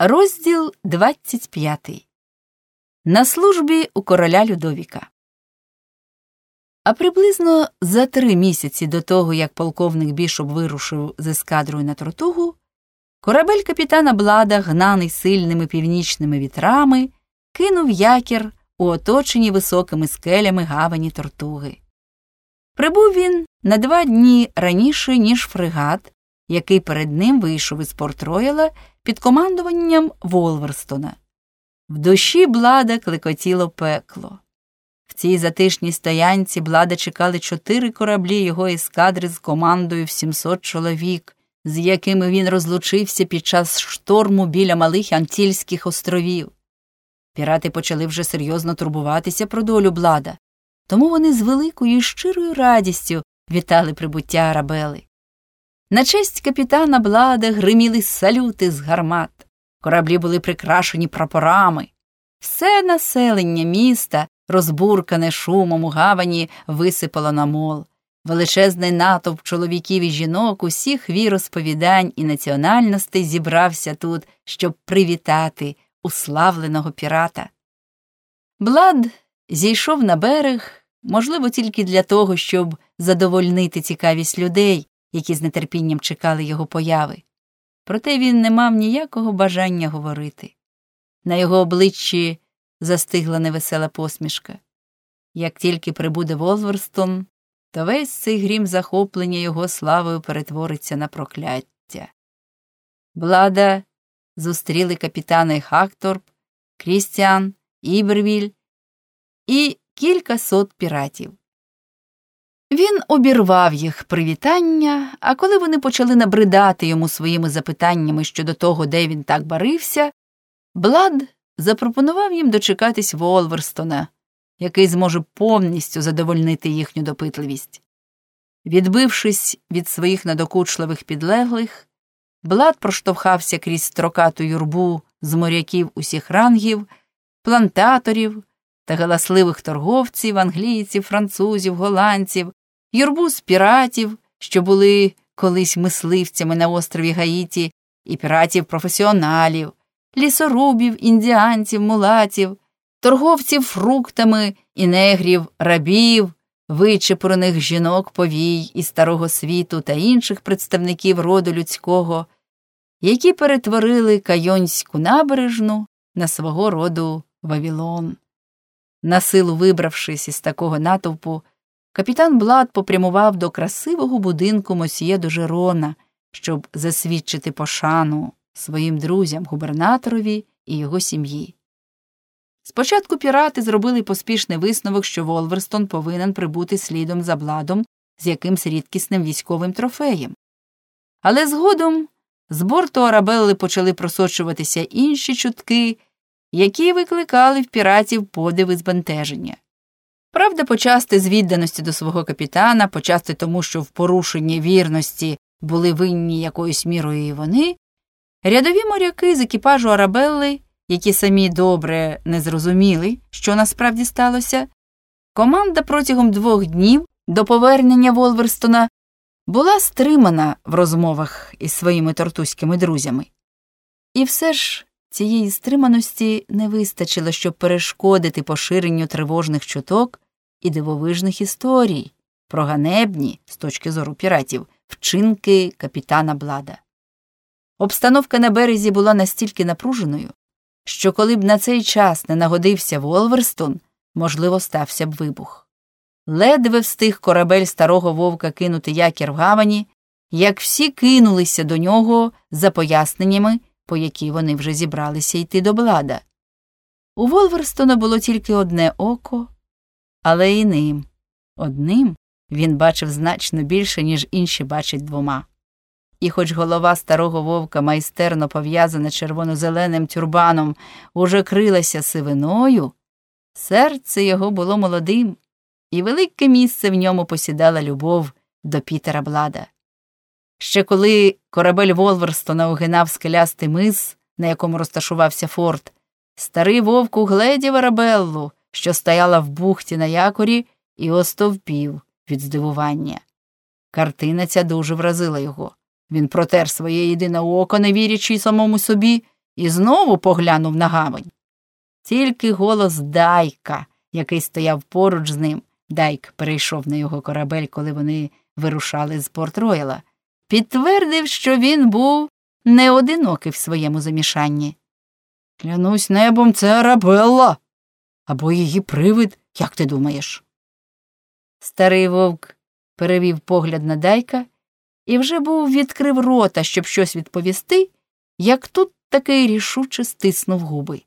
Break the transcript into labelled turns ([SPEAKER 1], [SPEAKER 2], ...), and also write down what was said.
[SPEAKER 1] Розділ 25. На службі у короля Людовіка. А приблизно за три місяці до того, як полковник Бішоп вирушив з ескадрою на Тортугу, корабель капітана Блада, гнаний сильними північними вітрами, кинув якір у оточеній високими скелями гавані Тортуги. Прибув він на два дні раніше, ніж фрегат, який перед ним вийшов із Порт Рояла під командуванням Волверстона. В душі блада клекотіло пекло. В цій затишній стоянці блада чекали чотири кораблі його ескадри з командою в 700 чоловік, з якими він розлучився під час шторму біля малих Антільських островів. Пірати почали вже серйозно турбуватися про долю блада, тому вони з великою і щирою радістю вітали прибуття Арабели. На честь капітана Блада гриміли салюти з гармат, кораблі були прикрашені прапорами. Все населення міста, розбуркане шумом у гавані, висипало на мол. Величезний натовп чоловіків і жінок усіх віросповідань і національностей зібрався тут, щоб привітати уславленого пірата. Блад зійшов на берег, можливо, тільки для того, щоб задовольнити цікавість людей, які з нетерпінням чекали його появи. Проте він не мав ніякого бажання говорити. На його обличчі застигла невесела посмішка. Як тільки прибуде Волверстон, то весь цей грім захоплення його славою перетвориться на прокляття. Блада зустріли капітани Хакторп, Крістіан, Ібервіль і кілька сот піратів. Він обірвав їх привітання, а коли вони почали набридати йому своїми запитаннями щодо того, де він так барився, Блад запропонував їм дочекатись Волверстона, який зможе повністю задовольнити їхню допитливість. Відбившись від своїх надокучливих підлеглих, Блад проштовхався крізь строкату юрбу з моряків усіх рангів, плантаторів та галасливих торговців, англійців, французів, голландців, юрбу піратів, що були колись мисливцями на острові Гаїті, і піратів професіоналів, лісорубів, індіанців, мулатів, торговців фруктами і негрів, рабів, вичепурених жінок повій із старого світу та інших представників роду людського, які перетворили Кайонську набережну на свого роду Вавілон. Насилу вибравшись із такого натовпу, капітан Блад попрямував до красивого будинку Мосьє Дожерона, щоб засвідчити пошану своїм друзям, губернаторові і його сім'ї. Спочатку пірати зробили поспішний висновок, що Волверстон повинен прибути слідом за бладом з якимсь рідкісним військовим трофеєм. Але згодом з борту Арабелли почали просочуватися інші чутки, які викликали в піратів подиви збентеження. Правда, почасти з відданості до свого капітана, почасти тому, що в порушенні вірності були винні якоюсь мірою і вони, рядові моряки з екіпажу Арабелли, які самі добре не зрозуміли, що насправді сталося, команда протягом двох днів до повернення Волверстона була стримана в розмовах із своїми тортуськими друзями. І все ж цієї стриманості не вистачило, щоб перешкодити поширенню тривожних чуток і дивовижних історій про ганебні, з точки зору піратів, вчинки капітана Блада. Обстановка на березі була настільки напруженою, що коли б на цей час не нагодився Волверстон, можливо, стався б вибух. Ледве встиг корабель старого вовка кинути якір в гавані, як всі кинулися до нього за поясненнями, по які вони вже зібралися йти до блада. У Волверстона було тільки одне око, але і ним, одним він бачив значно більше, ніж інші бачать двома. І хоч голова старого вовка, майстерно пов'язана червоно-зеленим тюрбаном, уже крилася сивиною, серце його було молодим, і велике місце в ньому посідала любов до Пітера Блада. Ще коли корабель Волверстона огинав скелястий мис, на якому розташувався форт, старий вовк угледів Арабеллу, що стояла в бухті на якорі, і остовпів від здивування. Картина ця дуже вразила його. Він протер своє єдине око, не вірячи самому собі, і знову поглянув на гавань. Тільки голос Дайка, який стояв поруч з ним, Дайк перейшов на його корабель, коли вони вирушали з Порт Ройла, підтвердив, що він був не одинокий в своєму замішанні. Клянусь небом, це Арабелла. Або її привид, як ти думаєш? Старий вовк перевів погляд на Дайка і вже був відкрив рота, щоб щось відповісти, як тут такий рішуче стиснув губи.